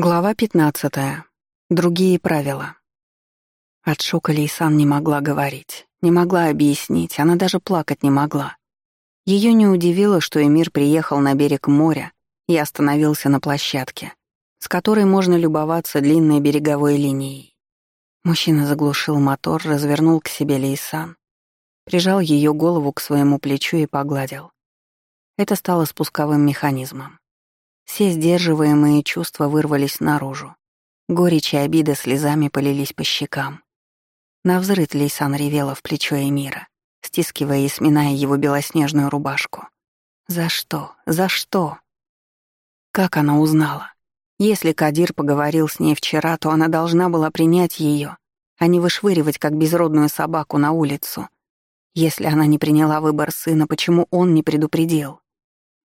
Глава 15. Другие правила. От шока Лейсан не могла говорить, не могла объяснить, она даже плакать не могла. Ее не удивило, что Эмир приехал на берег моря и остановился на площадке, с которой можно любоваться длинной береговой линией. Мужчина заглушил мотор, развернул к себе Лейсан, прижал ее голову к своему плечу и погладил. Это стало спусковым механизмом. Все сдерживаемые чувства вырвались наружу. Горечь и обида слезами полились по щекам. Навзрыд Лейсан ревела в плечо Эмира, стискивая и сминая его белоснежную рубашку. «За что? За что?» Как она узнала? Если Кадир поговорил с ней вчера, то она должна была принять ее, а не вышвыривать, как безродную собаку, на улицу. Если она не приняла выбор сына, почему он не предупредил?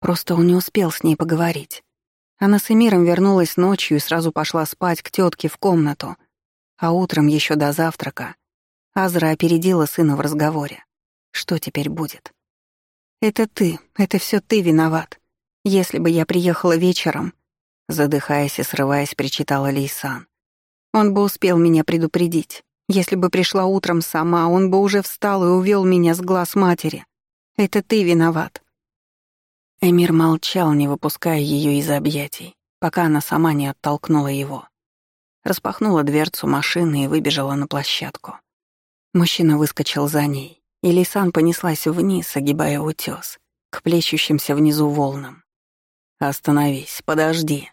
Просто он не успел с ней поговорить. Она с Эмиром вернулась ночью и сразу пошла спать к тетке в комнату. А утром, еще до завтрака, Азра опередила сына в разговоре. Что теперь будет? «Это ты, это все ты виноват. Если бы я приехала вечером...» Задыхаясь и срываясь, причитала Лейсан. «Он бы успел меня предупредить. Если бы пришла утром сама, он бы уже встал и увел меня с глаз матери. Это ты виноват. Эмир молчал, не выпуская ее из объятий, пока она сама не оттолкнула его. Распахнула дверцу машины и выбежала на площадку. Мужчина выскочил за ней, и Лисан понеслась вниз, огибая утес, к плещущимся внизу волнам. «Остановись, подожди».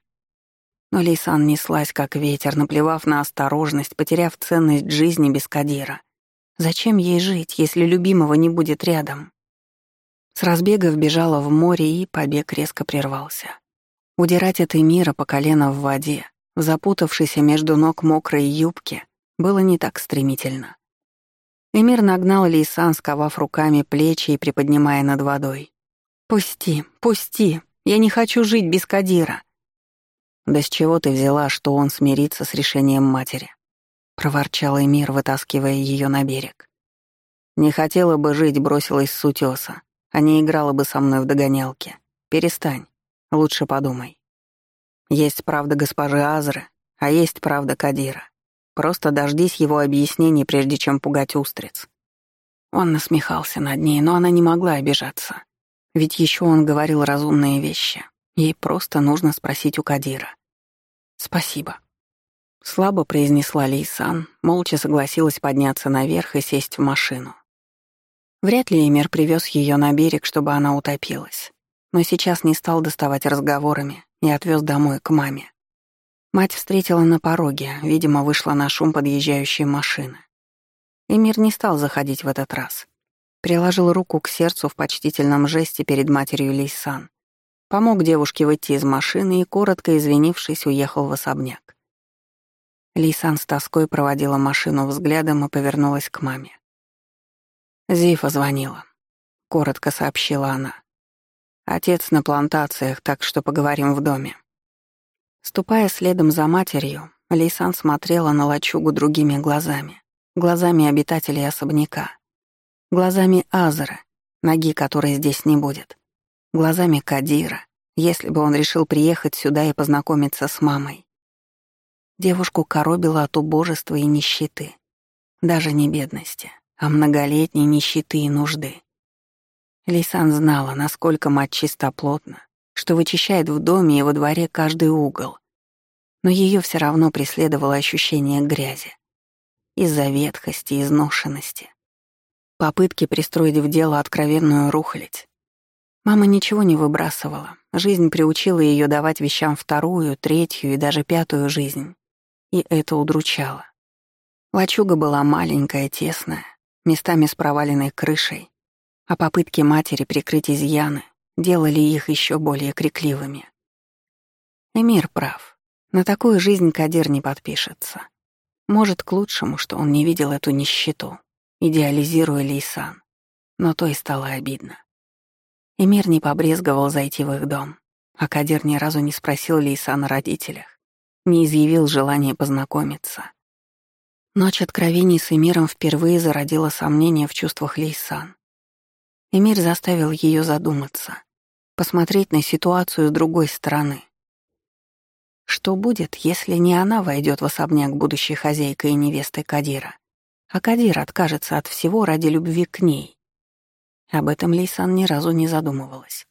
Но Лейсан неслась, как ветер, наплевав на осторожность, потеряв ценность жизни без Кадира. Зачем ей жить, если любимого не будет рядом? С разбега вбежала в море, и побег резко прервался. Удирать от мира по колено в воде, в запутавшейся между ног мокрой юбке, было не так стремительно. Эмир нагнал Лейсан, сковав руками плечи и приподнимая над водой. «Пусти, пусти, я не хочу жить без Кадира». «Да с чего ты взяла, что он смирится с решением матери?» — проворчал Эмир, вытаскивая ее на берег. «Не хотела бы жить, бросилась с утеса а не играла бы со мной в догонялки. Перестань. Лучше подумай. Есть правда госпожи Азры, а есть правда Кадира. Просто дождись его объяснений, прежде чем пугать устриц. Он насмехался над ней, но она не могла обижаться. Ведь еще он говорил разумные вещи. Ей просто нужно спросить у Кадира. «Спасибо». Слабо произнесла Лейсан, молча согласилась подняться наверх и сесть в машину. Вряд ли Эмир привез ее на берег, чтобы она утопилась. Но сейчас не стал доставать разговорами и отвез домой к маме. Мать встретила на пороге, видимо, вышла на шум подъезжающей машины. Эмир не стал заходить в этот раз. Приложил руку к сердцу в почтительном жесте перед матерью Лейсан. Помог девушке выйти из машины и, коротко извинившись, уехал в особняк. Лейсан с тоской проводила машину взглядом и повернулась к маме. Зифа звонила. Коротко сообщила она. Отец на плантациях, так что поговорим в доме. Ступая следом за матерью, Лейсан смотрела на лачугу другими глазами, глазами обитателей особняка, глазами Азера, ноги которой здесь не будет, глазами Кадира, если бы он решил приехать сюда и познакомиться с мамой. Девушку коробило от убожества и нищеты, даже не бедности а многолетней нищеты и нужды. Лисан знала, насколько мать чистоплотна, что вычищает в доме и во дворе каждый угол. Но ее все равно преследовало ощущение грязи. Из-за ветхости изношенности. Попытки пристроить в дело откровенную рухлядь. Мама ничего не выбрасывала. Жизнь приучила ее давать вещам вторую, третью и даже пятую жизнь. И это удручало. Лачуга была маленькая, тесная, местами с проваленной крышей, а попытки матери прикрыть изъяны делали их еще более крикливыми. Эмир прав. На такую жизнь Кадир не подпишется. Может, к лучшему, что он не видел эту нищету, идеализируя Лейсан. Но то и стало обидно. Эмир не побрезговал зайти в их дом, а Кадир ни разу не спросил Лейсан о родителях, не изъявил желания познакомиться. Ночь откровений с Эмиром впервые зародила сомнения в чувствах Лейсан. Эмир заставил ее задуматься, посмотреть на ситуацию с другой стороны. Что будет, если не она войдет в особняк будущей хозяйкой и невесты Кадира, а Кадир откажется от всего ради любви к ней? Об этом Лейсан ни разу не задумывалась.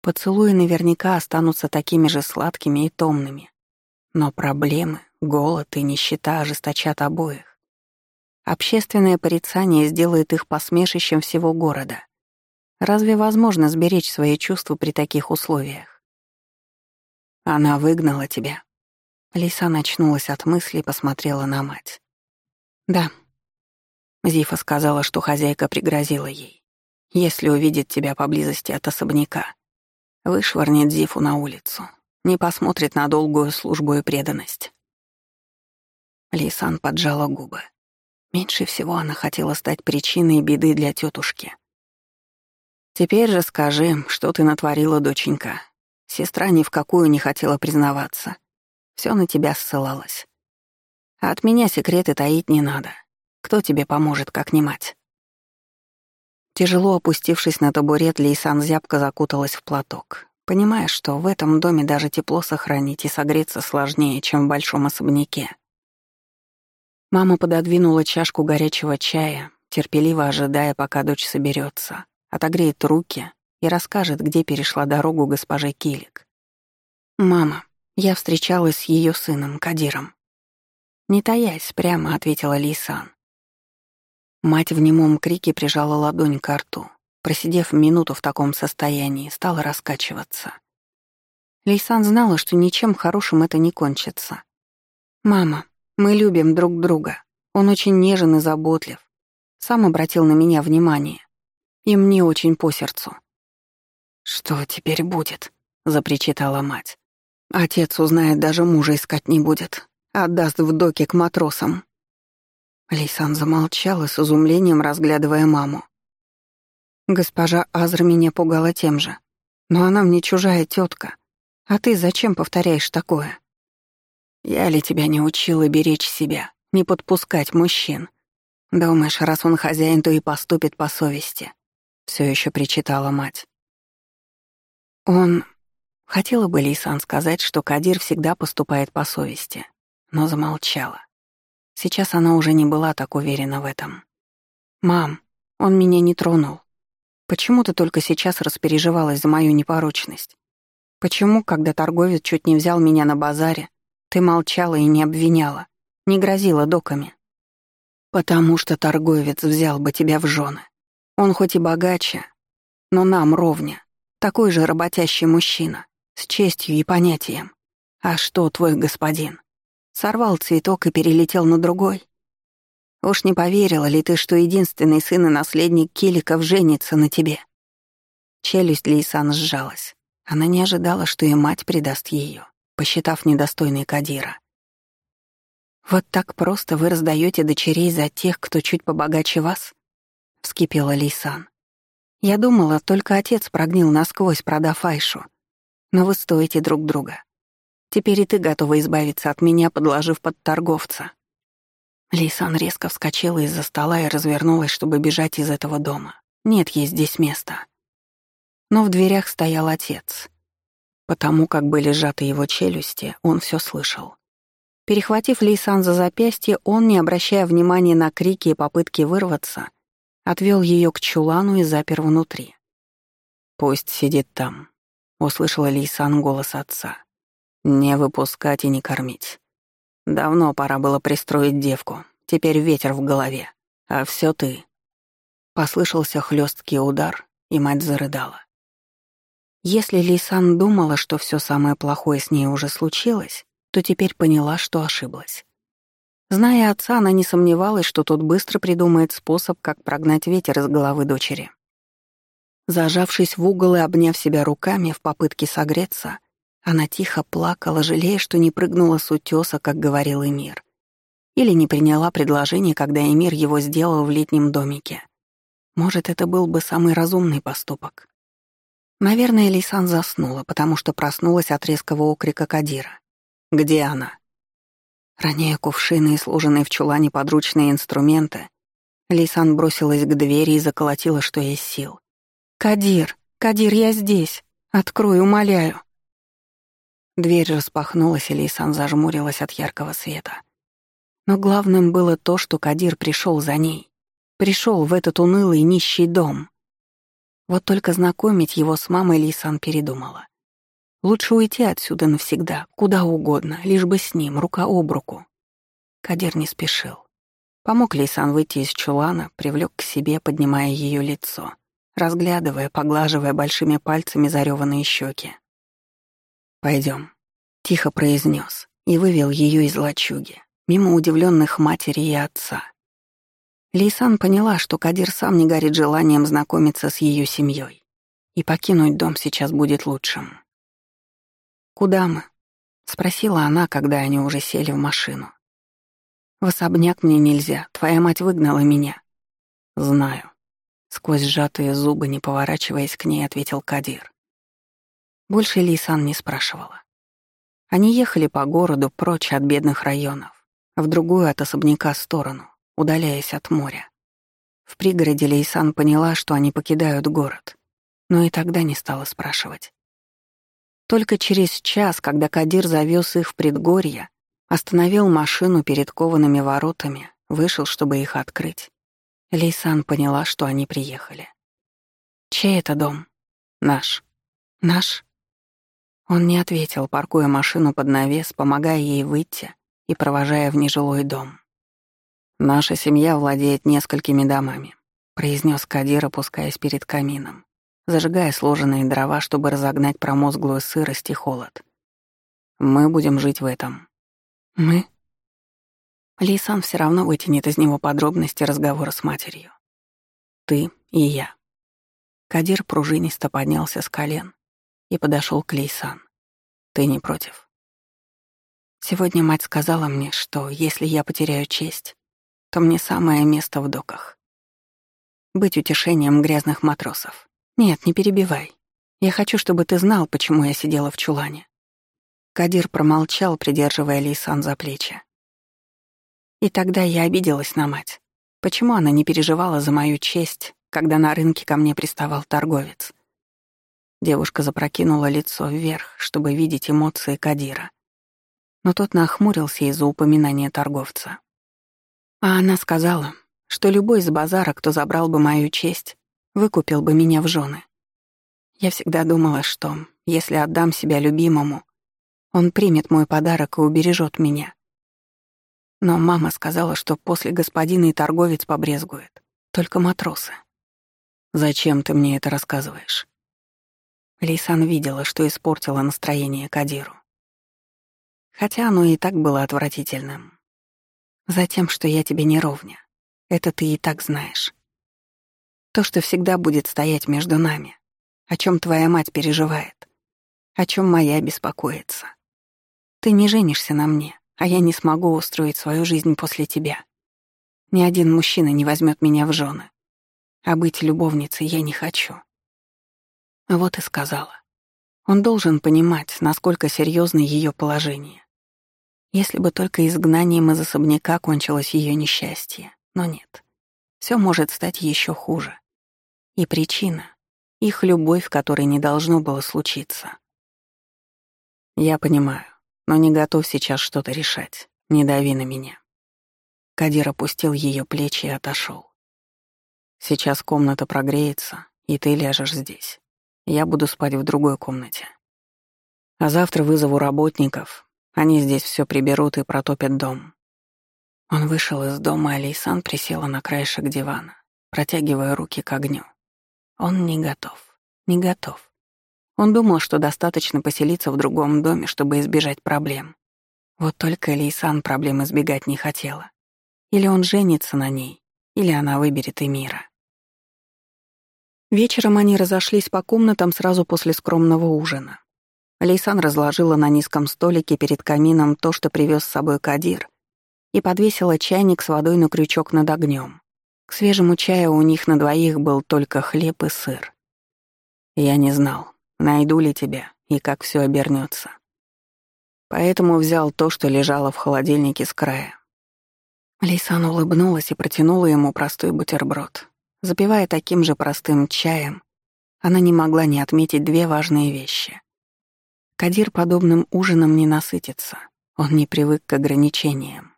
Поцелуи наверняка останутся такими же сладкими и томными. Но проблемы, голод и нищета ожесточат обоих. Общественное порицание сделает их посмешищем всего города. Разве возможно сберечь свои чувства при таких условиях? Она выгнала тебя. Лиса начнулась от мысли и посмотрела на мать. Да. Зифа сказала, что хозяйка пригрозила ей. Если увидит тебя поблизости от особняка, вышвырнет Зифу на улицу, не посмотрит на долгую службу и преданность. Лисан поджала губы. Меньше всего она хотела стать причиной беды для тетушки. «Теперь же скажи, что ты натворила, доченька. Сестра ни в какую не хотела признаваться. Все на тебя ссылалось. А от меня секреты таить не надо. Кто тебе поможет, как не мать?» Тяжело опустившись на табурет, Лейсан зябко закуталась в платок, понимая, что в этом доме даже тепло сохранить и согреться сложнее, чем в большом особняке. Мама пододвинула чашку горячего чая, терпеливо ожидая, пока дочь соберется отогреет руки и расскажет, где перешла дорогу госпоже Килик. «Мама, я встречалась с ее сыном, Кадиром». Не таясь, прямо ответила Лисан. Мать в немом крике прижала ладонь к рту. Просидев минуту в таком состоянии, стала раскачиваться. Лейсан знала, что ничем хорошим это не кончится. «Мама, мы любим друг друга. Он очень нежен и заботлив. Сам обратил на меня внимание. И мне очень по сердцу. «Что теперь будет?» — запричитала мать. «Отец узнает, даже мужа искать не будет. Отдаст в доке к матросам». Лейсан замолчала с изумлением, разглядывая маму. Госпожа Азра меня пугала тем же. Но она мне чужая тетка. А ты зачем повторяешь такое? Я ли тебя не учила беречь себя, не подпускать мужчин? Думаешь, раз он хозяин, то и поступит по совести все еще причитала мать. Он... Хотела бы Лисан сказать, что Кадир всегда поступает по совести, но замолчала. Сейчас она уже не была так уверена в этом. «Мам, он меня не тронул. Почему ты только сейчас распереживалась за мою непорочность? Почему, когда торговец чуть не взял меня на базаре, ты молчала и не обвиняла, не грозила доками?» «Потому что торговец взял бы тебя в жены. Он хоть и богаче, но нам ровня. Такой же работящий мужчина, с честью и понятием. А что твой господин? Сорвал цветок и перелетел на другой? Уж не поверила ли ты, что единственный сын и наследник Киликов женится на тебе? Челюсть Лейсан сжалась. Она не ожидала, что и мать предаст ее, посчитав недостойной Кадира. «Вот так просто вы раздаете дочерей за тех, кто чуть побогаче вас?» — вскипела Лейсан. «Я думала, только отец прогнил насквозь, продав Айшу. Но вы стоите друг друга. Теперь и ты готова избавиться от меня, подложив под торговца». Лейсан резко вскочила из-за стола и развернулась, чтобы бежать из этого дома. Нет ей здесь места. Но в дверях стоял отец. Потому как были сжаты его челюсти, он все слышал. Перехватив Лейсан за запястье, он, не обращая внимания на крики и попытки вырваться, Отвел ее к чулану и запер внутри. «Пусть сидит там», — услышала Лейсан голос отца. «Не выпускать и не кормить. Давно пора было пристроить девку, теперь ветер в голове. А все ты». Послышался хлесткий удар, и мать зарыдала. Если Лейсан думала, что все самое плохое с ней уже случилось, то теперь поняла, что ошиблась. Зная отца, она не сомневалась, что тот быстро придумает способ, как прогнать ветер из головы дочери. Зажавшись в угол и обняв себя руками в попытке согреться, она тихо плакала, жалея, что не прыгнула с утёса, как говорил Эмир. Или не приняла предложение, когда Эмир его сделал в летнем домике. Может, это был бы самый разумный поступок. Наверное, Лисан заснула, потому что проснулась от резкого окрика Кадира. «Где она?» Роняя кувшины и сложенные в чулане подручные инструменты, Лисан бросилась к двери и заколотила, что есть сил. «Кадир! Кадир, я здесь! Открой, умоляю!» Дверь распахнулась, и Лейсан зажмурилась от яркого света. Но главным было то, что Кадир пришел за ней. Пришел в этот унылый нищий дом. Вот только знакомить его с мамой Лейсан передумала. Лучше уйти отсюда навсегда, куда угодно, лишь бы с ним, рука об руку. Кадир не спешил. Помог Лейсан выйти из чулана, привлек к себе, поднимая ее лицо, разглядывая, поглаживая большими пальцами зареванные щеки. Пойдем, тихо произнес и вывел ее из лачуги, мимо удивленных матери и отца. Лейсан поняла, что Кадир сам не горит желанием знакомиться с ее семьей, и покинуть дом сейчас будет лучшим. «Куда мы?» — спросила она, когда они уже сели в машину. «В особняк мне нельзя, твоя мать выгнала меня». «Знаю». Сквозь сжатые зубы, не поворачиваясь к ней, ответил Кадир. Больше Лисан не спрашивала. Они ехали по городу прочь от бедных районов, в другую от особняка сторону, удаляясь от моря. В пригороде Лейсан поняла, что они покидают город, но и тогда не стала спрашивать. Только через час, когда Кадир завез их в предгорье, остановил машину перед коваными воротами, вышел, чтобы их открыть. Лейсан поняла, что они приехали. «Чей это дом?» «Наш». «Наш?» Он не ответил, паркуя машину под навес, помогая ей выйти и провожая в нежилой дом. «Наша семья владеет несколькими домами», — произнес Кадир, опускаясь перед камином зажигая сложенные дрова, чтобы разогнать промозглую сырость и холод. «Мы будем жить в этом». «Мы?» Лейсан все равно вытянет из него подробности разговора с матерью. «Ты и я». Кадир пружинисто поднялся с колен и подошел к Лейсан. «Ты не против?» Сегодня мать сказала мне, что если я потеряю честь, то мне самое место в доках. Быть утешением грязных матросов. «Нет, не перебивай. Я хочу, чтобы ты знал, почему я сидела в чулане». Кадир промолчал, придерживая Лейсан за плечи. И тогда я обиделась на мать. Почему она не переживала за мою честь, когда на рынке ко мне приставал торговец? Девушка запрокинула лицо вверх, чтобы видеть эмоции Кадира. Но тот нахмурился из-за упоминания торговца. А она сказала, что любой из базара, кто забрал бы мою честь, выкупил бы меня в жены. Я всегда думала, что, если отдам себя любимому, он примет мой подарок и убережет меня. Но мама сказала, что после господина и торговец побрезгует. Только матросы. «Зачем ты мне это рассказываешь?» Лейсан видела, что испортила настроение Кадиру. Хотя оно и так было отвратительным. Затем, что я тебе не ровня. Это ты и так знаешь. То, что всегда будет стоять между нами. О чем твоя мать переживает. О чем моя беспокоится. Ты не женишься на мне, а я не смогу устроить свою жизнь после тебя. Ни один мужчина не возьмет меня в жены. А быть любовницей я не хочу. Вот и сказала. Он должен понимать, насколько серьезно ее положение. Если бы только изгнанием из особняка кончилось ее несчастье. Но нет. Все может стать еще хуже. И причина — их любовь, которой не должно было случиться. Я понимаю, но не готов сейчас что-то решать. Не дави на меня. Кадир опустил ее плечи и отошел. Сейчас комната прогреется, и ты ляжешь здесь. Я буду спать в другой комнате. А завтра вызову работников. Они здесь все приберут и протопят дом. Он вышел из дома, а Лейсан присела на краешек дивана, протягивая руки к огню. Он не готов. Не готов. Он думал, что достаточно поселиться в другом доме, чтобы избежать проблем. Вот только Лейсан проблем избегать не хотела. Или он женится на ней, или она выберет Эмира. Вечером они разошлись по комнатам сразу после скромного ужина. Лейсан разложила на низком столике перед камином то, что привез с собой Кадир, и подвесила чайник с водой на крючок над огнем. К свежему чаю у них на двоих был только хлеб и сыр. Я не знал, найду ли тебя и как все обернется. Поэтому взял то, что лежало в холодильнике с края. Лейсан улыбнулась и протянула ему простой бутерброд. Запивая таким же простым чаем, она не могла не отметить две важные вещи. Кадир подобным ужином не насытится. Он не привык к ограничениям.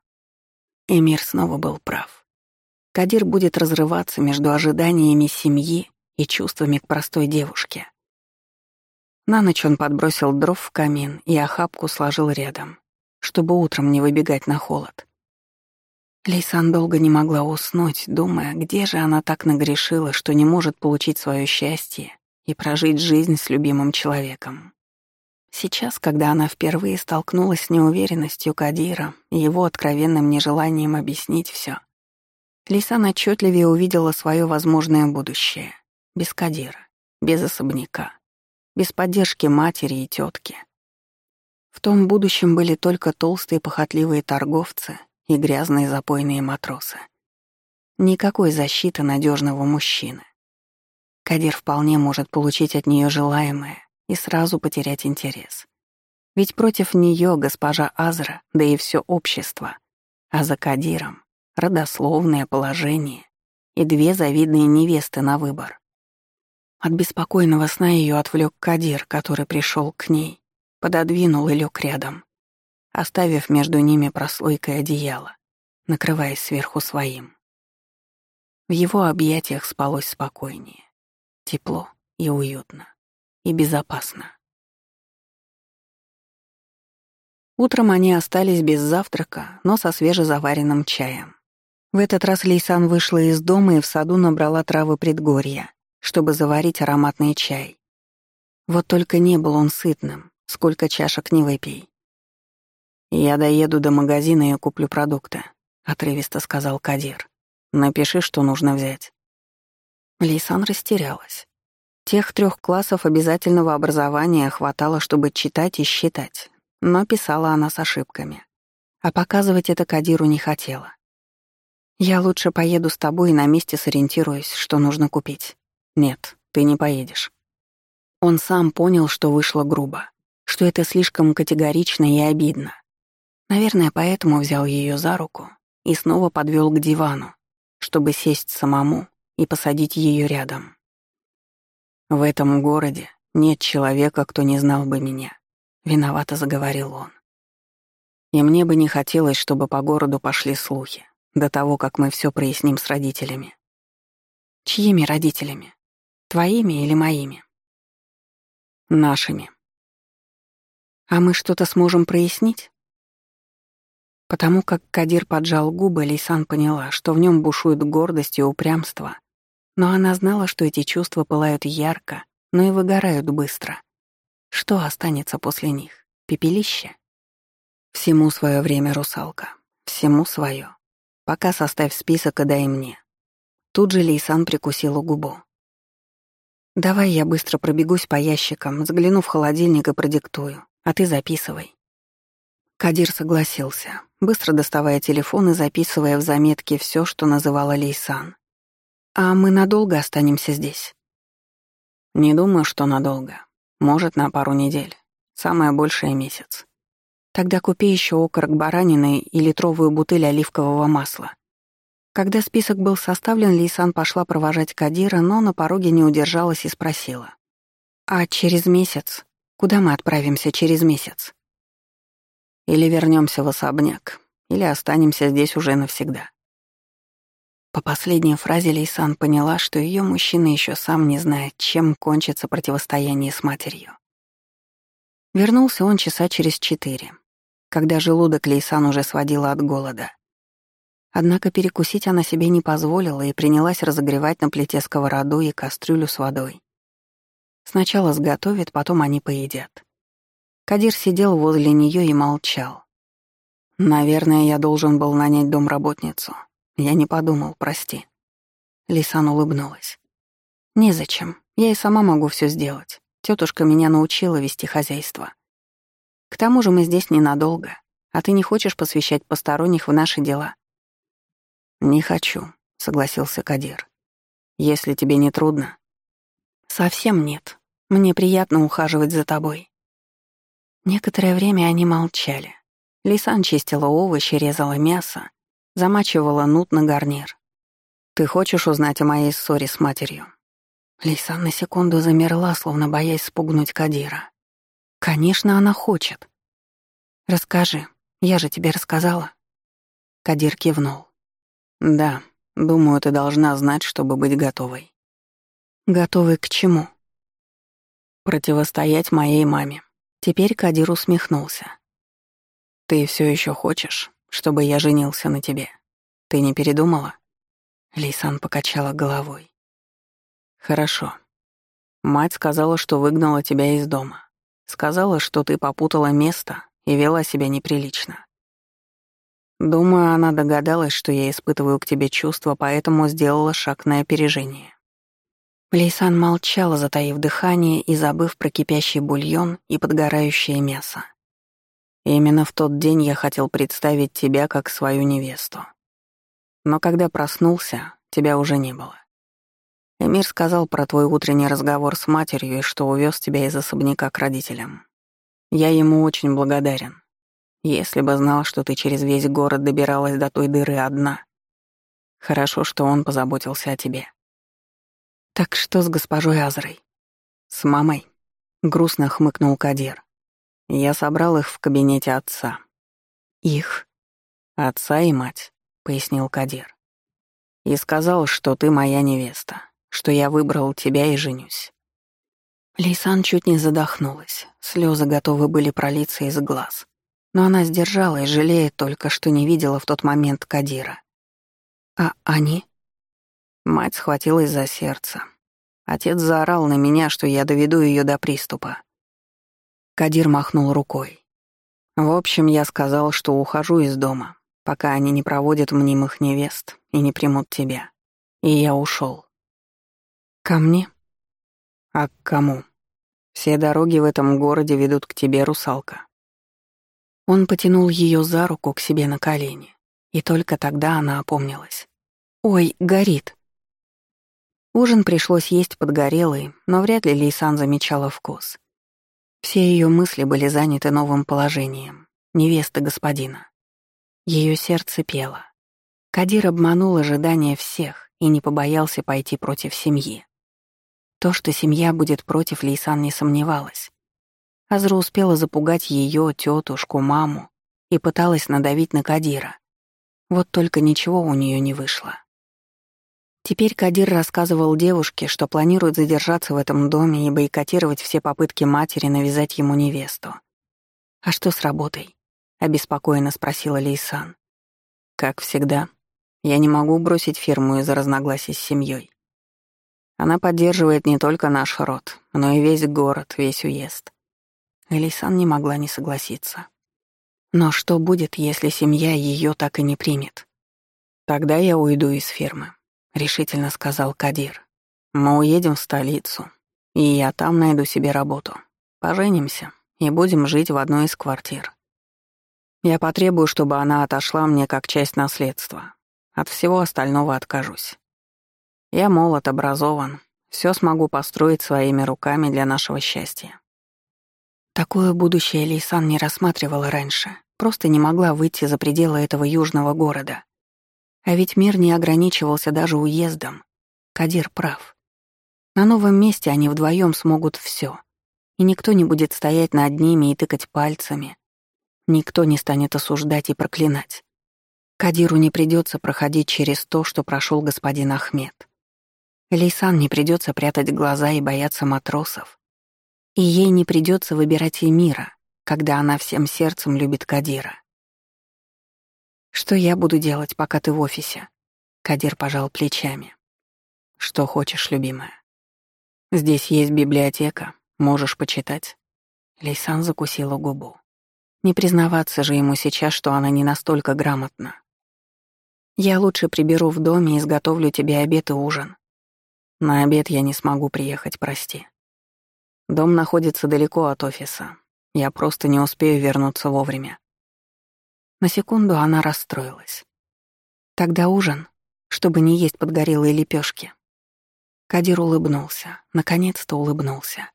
Эмир снова был прав. Кадир будет разрываться между ожиданиями семьи и чувствами к простой девушке. На ночь он подбросил дров в камин и охапку сложил рядом, чтобы утром не выбегать на холод. Лейсан долго не могла уснуть, думая, где же она так нагрешила, что не может получить свое счастье и прожить жизнь с любимым человеком. Сейчас, когда она впервые столкнулась с неуверенностью Кадира и его откровенным нежеланием объяснить все, Лисан отчетливее увидела свое возможное будущее. Без Кадира, без особняка, без поддержки матери и тетки. В том будущем были только толстые похотливые торговцы и грязные запойные матросы. Никакой защиты надежного мужчины. Кадир вполне может получить от нее желаемое и сразу потерять интерес. Ведь против нее госпожа Азра, да и все общество, а за Кадиром — родословное положение и две завидные невесты на выбор. От беспокойного сна ее отвлек Кадир, который пришел к ней, пододвинул и лег рядом, оставив между ними прослойкой одеяла, накрываясь сверху своим. В его объятиях спалось спокойнее, тепло и уютно и безопасно. Утром они остались без завтрака, но со свежезаваренным чаем. В этот раз Лейсан вышла из дома и в саду набрала травы предгорья, чтобы заварить ароматный чай. Вот только не был он сытным, сколько чашек не выпей. «Я доеду до магазина и куплю продукты», — отрывисто сказал Кадир. «Напиши, что нужно взять». Лейсан растерялась. Тех трех классов обязательного образования хватало, чтобы читать и считать, но писала она с ошибками. А показывать это Кадиру не хотела. «Я лучше поеду с тобой и на месте сориентируюсь, что нужно купить». «Нет, ты не поедешь». Он сам понял, что вышло грубо, что это слишком категорично и обидно. Наверное, поэтому взял ее за руку и снова подвел к дивану, чтобы сесть самому и посадить ее рядом. В этом городе нет человека, кто не знал бы меня. Виновато заговорил он. И мне бы не хотелось, чтобы по городу пошли слухи, до того, как мы все проясним с родителями. Чьими родителями? Твоими или моими? Нашими. А мы что-то сможем прояснить? Потому как Кадир поджал губы, Лейсан поняла, что в нем бушует гордость и упрямство, но она знала, что эти чувства пылают ярко, но и выгорают быстро. Что останется после них? Пепелище? Всему свое время, русалка. Всему свое. Пока составь список и дай мне. Тут же Лейсан прикусила губу. «Давай я быстро пробегусь по ящикам, взгляну в холодильник и продиктую, а ты записывай». Кадир согласился, быстро доставая телефон и записывая в заметки все, что называла Лейсан. «А мы надолго останемся здесь?» «Не думаю, что надолго. Может, на пару недель. Самое большее — месяц. Тогда купи еще окорок баранины и литровую бутыль оливкового масла». Когда список был составлен, Лейсан пошла провожать Кадира, но на пороге не удержалась и спросила. «А через месяц? Куда мы отправимся через месяц?» «Или вернемся в особняк, или останемся здесь уже навсегда. По последней фразе Лейсан поняла, что ее мужчина еще сам не знает, чем кончится противостояние с матерью. Вернулся он часа через четыре, когда желудок Лейсан уже сводила от голода. Однако перекусить она себе не позволила и принялась разогревать на плите сковороду и кастрюлю с водой. Сначала сготовит, потом они поедят. Кадир сидел возле нее и молчал. «Наверное, я должен был нанять домработницу», я не подумал, прости. Лисан улыбнулась. Незачем. Я и сама могу все сделать. Тетушка меня научила вести хозяйство. К тому же мы здесь ненадолго, а ты не хочешь посвящать посторонних в наши дела. Не хочу, согласился Кадир. Если тебе не трудно. Совсем нет. Мне приятно ухаживать за тобой. Некоторое время они молчали. Лисан чистила овощи, резала мясо, Замачивала нут на гарнир. «Ты хочешь узнать о моей ссоре с матерью?» Лиса на секунду замерла, словно боясь спугнуть Кадира. Конечно, она хочет. Расскажи, я же тебе рассказала. Кадир кивнул. Да, думаю, ты должна знать, чтобы быть готовой. Готовой к чему? Противостоять моей маме. Теперь Кадир усмехнулся. Ты все еще хочешь, чтобы я женился на тебе? Ты не передумала? Лейсан покачала головой. Хорошо. Мать сказала, что выгнала тебя из дома. Сказала, что ты попутала место и вела себя неприлично. Думаю, она догадалась, что я испытываю к тебе чувства, поэтому сделала шаг на опережение. Лейсан молчала, затаив дыхание и забыв про кипящий бульон и подгорающее мясо. Именно в тот день я хотел представить тебя как свою невесту. Но когда проснулся, тебя уже не было. Эмир сказал про твой утренний разговор с матерью и что увез тебя из особняка к родителям. Я ему очень благодарен. Если бы знал, что ты через весь город добиралась до той дыры одна. Хорошо, что он позаботился о тебе. Так что с госпожой Азрой? С мамой? Грустно хмыкнул Кадир. Я собрал их в кабинете отца. Их? Отца и мать, пояснил Кадир. И сказал, что ты моя невеста, что я выбрал тебя и женюсь. Лейсан чуть не задохнулась. Слезы готовы были пролиться из глаз. Но она сдержалась, жалея только, что не видела в тот момент Кадира. «А они?» Мать схватилась за сердце. Отец заорал на меня, что я доведу ее до приступа. Кадир махнул рукой. В общем, я сказал, что ухожу из дома, пока они не проводят мнимых невест и не примут тебя. И я ушел. Ко мне? А к кому? Все дороги в этом городе ведут к тебе, русалка. Он потянул ее за руку к себе на колени, и только тогда она опомнилась. «Ой, горит!» Ужин пришлось есть подгорелый, но вряд ли Лейсан замечала вкус. Все ее мысли были заняты новым положением — невесты господина. Ее сердце пело. Кадир обманул ожидания всех и не побоялся пойти против семьи. То, что семья будет против, Лейсан не сомневалась. Азра успела запугать ее, тетушку, маму и пыталась надавить на Кадира. Вот только ничего у нее не вышло. Теперь Кадир рассказывал девушке, что планирует задержаться в этом доме и бойкотировать все попытки матери навязать ему невесту. «А что с работой?» — обеспокоенно спросила Лейсан. «Как всегда. Я не могу бросить фирму из-за разногласий с семьей. Она поддерживает не только наш род, но и весь город, весь уезд. Элисан не могла не согласиться. Но что будет, если семья ее так и не примет? Тогда я уйду из фирмы, решительно сказал Кадир. Мы уедем в столицу, и я там найду себе работу. Поженимся и будем жить в одной из квартир. Я потребую, чтобы она отошла мне как часть наследства. От всего остального откажусь. Я молод, образован, все смогу построить своими руками для нашего счастья. Такое будущее Лейсан не рассматривала раньше, просто не могла выйти за пределы этого южного города. А ведь мир не ограничивался даже уездом. Кадир прав. На новом месте они вдвоем смогут все, и никто не будет стоять над ними и тыкать пальцами. Никто не станет осуждать и проклинать. Кадиру не придется проходить через то, что прошел господин Ахмед. Лейсан не придется прятать глаза и бояться матросов. И ей не придется выбирать Эмира, когда она всем сердцем любит Кадира. «Что я буду делать, пока ты в офисе?» Кадир пожал плечами. «Что хочешь, любимая. Здесь есть библиотека, можешь почитать». Лейсан закусила губу. Не признаваться же ему сейчас, что она не настолько грамотна. «Я лучше приберу в доме и изготовлю тебе обед и ужин. На обед я не смогу приехать, прости. Дом находится далеко от офиса. Я просто не успею вернуться вовремя. На секунду она расстроилась. Тогда ужин, чтобы не есть подгорелые лепешки. Кадир улыбнулся, наконец-то улыбнулся.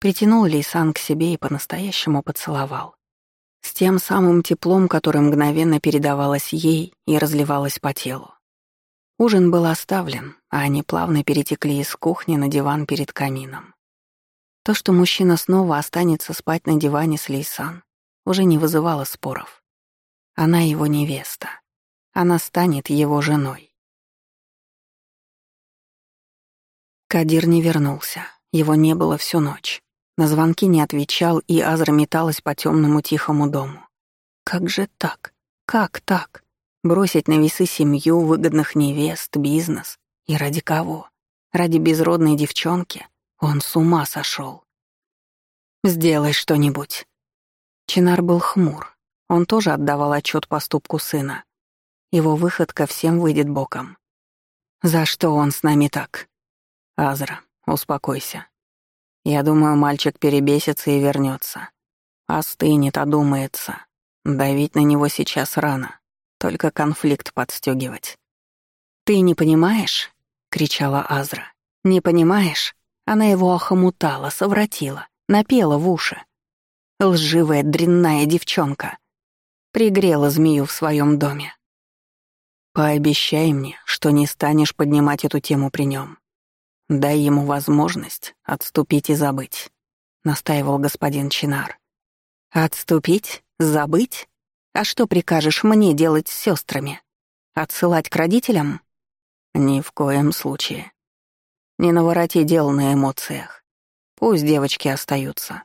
Притянул Лейсан к себе и по-настоящему поцеловал. С тем самым теплом, которое мгновенно передавалось ей и разливалось по телу. Ужин был оставлен, а они плавно перетекли из кухни на диван перед камином. То, что мужчина снова останется спать на диване с Лейсан, уже не вызывало споров. Она его невеста. Она станет его женой. Кадир не вернулся. Его не было всю ночь. На звонки не отвечал, и Азра металась по темному тихому дому. Как же так? Как так? Бросить на весы семью, выгодных невест, бизнес. И ради кого? Ради безродной девчонки? Он с ума сошел. «Сделай что-нибудь». Чинар был хмур. Он тоже отдавал отчет поступку сына. Его выходка всем выйдет боком. «За что он с нами так?» «Азра, успокойся. Я думаю, мальчик перебесится и вернется. Остынет, одумается. Давить на него сейчас рано. Только конфликт подстегивать. «Ты не понимаешь?» — кричала Азра. «Не понимаешь?» Она его охомутала, совратила, напела в уши. Лживая, дрянная девчонка. Пригрела змею в своем доме. Пообещай мне, что не станешь поднимать эту тему при нем. Дай ему возможность отступить и забыть, настаивал господин Чинар. Отступить? Забыть? А что прикажешь мне делать с сестрами? Отсылать к родителям? Ни в коем случае. Не навороти дел на эмоциях. Пусть девочки остаются.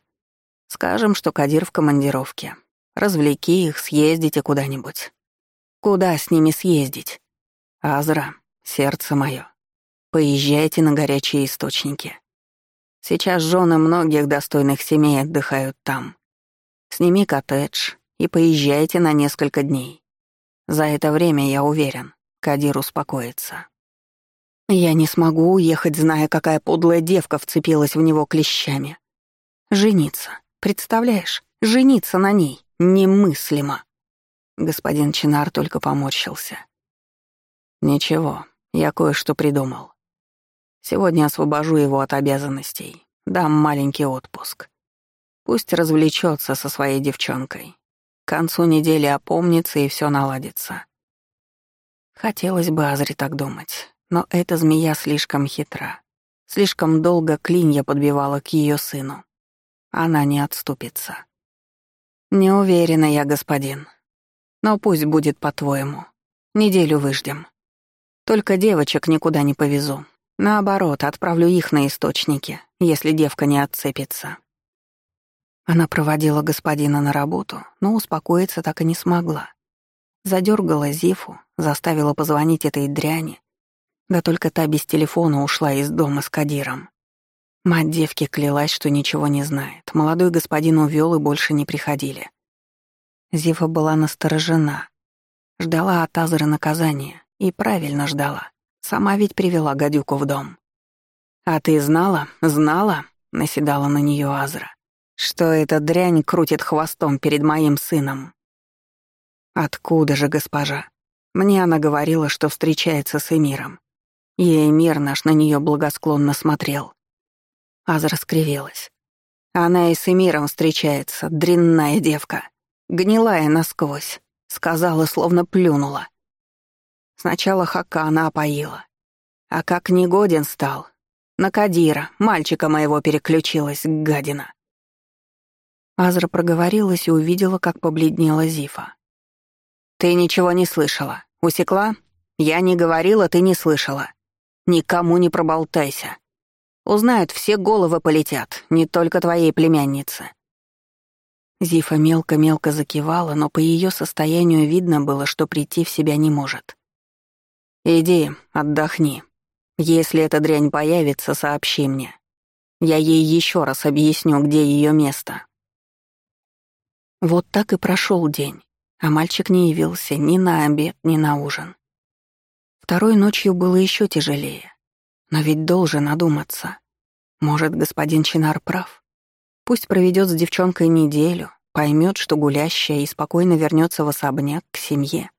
Скажем, что Кадир в командировке. Развлеки их, съездите куда-нибудь. Куда с ними съездить? Азра, сердце мое. Поезжайте на горячие источники. Сейчас жены многих достойных семей отдыхают там. Сними коттедж и поезжайте на несколько дней. За это время, я уверен, Кадир успокоится. Я не смогу уехать, зная, какая подлая девка вцепилась в него клещами. Жениться, представляешь? Жениться на ней немыслимо. Господин Чинар только поморщился. Ничего, я кое-что придумал. Сегодня освобожу его от обязанностей, дам маленький отпуск. Пусть развлечется со своей девчонкой. К концу недели опомнится и все наладится. Хотелось бы Азри так думать. Но эта змея слишком хитра. Слишком долго клинья подбивала к ее сыну. Она не отступится. Не уверена я, господин. Но пусть будет по-твоему. Неделю выждем. Только девочек никуда не повезу. Наоборот, отправлю их на источники, если девка не отцепится. Она проводила господина на работу, но успокоиться так и не смогла. Задергала Зифу, заставила позвонить этой дряни, да только та без телефона ушла из дома с Кадиром. Мать девки клялась, что ничего не знает. Молодой господин увёл и больше не приходили. Зифа была насторожена. Ждала от Азры наказания. И правильно ждала. Сама ведь привела гадюку в дом. «А ты знала, знала?» — наседала на неё Азра. «Что эта дрянь крутит хвостом перед моим сыном?» «Откуда же, госпожа?» Мне она говорила, что встречается с Эмиром. И Эмир наш на нее благосклонно смотрел. Азра скривилась. Она и с Эмиром встречается, дрянная девка. Гнилая насквозь. Сказала, словно плюнула. Сначала Хака она опоила. А как негоден стал. На Кадира, мальчика моего переключилась, гадина. Азра проговорилась и увидела, как побледнела Зифа. «Ты ничего не слышала. Усекла? Я не говорила, ты не слышала. Никому не проболтайся. Узнают, все головы полетят, не только твоей племяннице». Зифа мелко-мелко закивала, но по ее состоянию видно было, что прийти в себя не может. «Иди, отдохни. Если эта дрянь появится, сообщи мне. Я ей еще раз объясню, где ее место». Вот так и прошел день, а мальчик не явился ни на обед, ни на ужин. Второй ночью было еще тяжелее. Но ведь должен одуматься. Может, господин Чинар прав? Пусть проведет с девчонкой неделю, поймет, что гулящая и спокойно вернется в особняк к семье.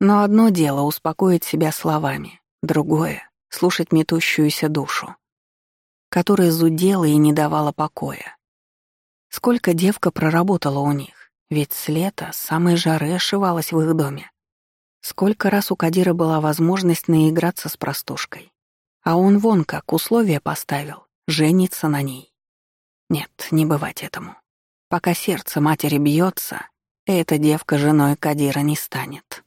Но одно дело — успокоить себя словами, другое — слушать метущуюся душу, которая зудела и не давала покоя. Сколько девка проработала у них, ведь с лета самой жары ошивалась в их доме. Сколько раз у Кадира была возможность наиграться с простушкой. А он вон как условия поставил — жениться на ней. Нет, не бывать этому. Пока сердце матери бьется, эта девка женой Кадира не станет.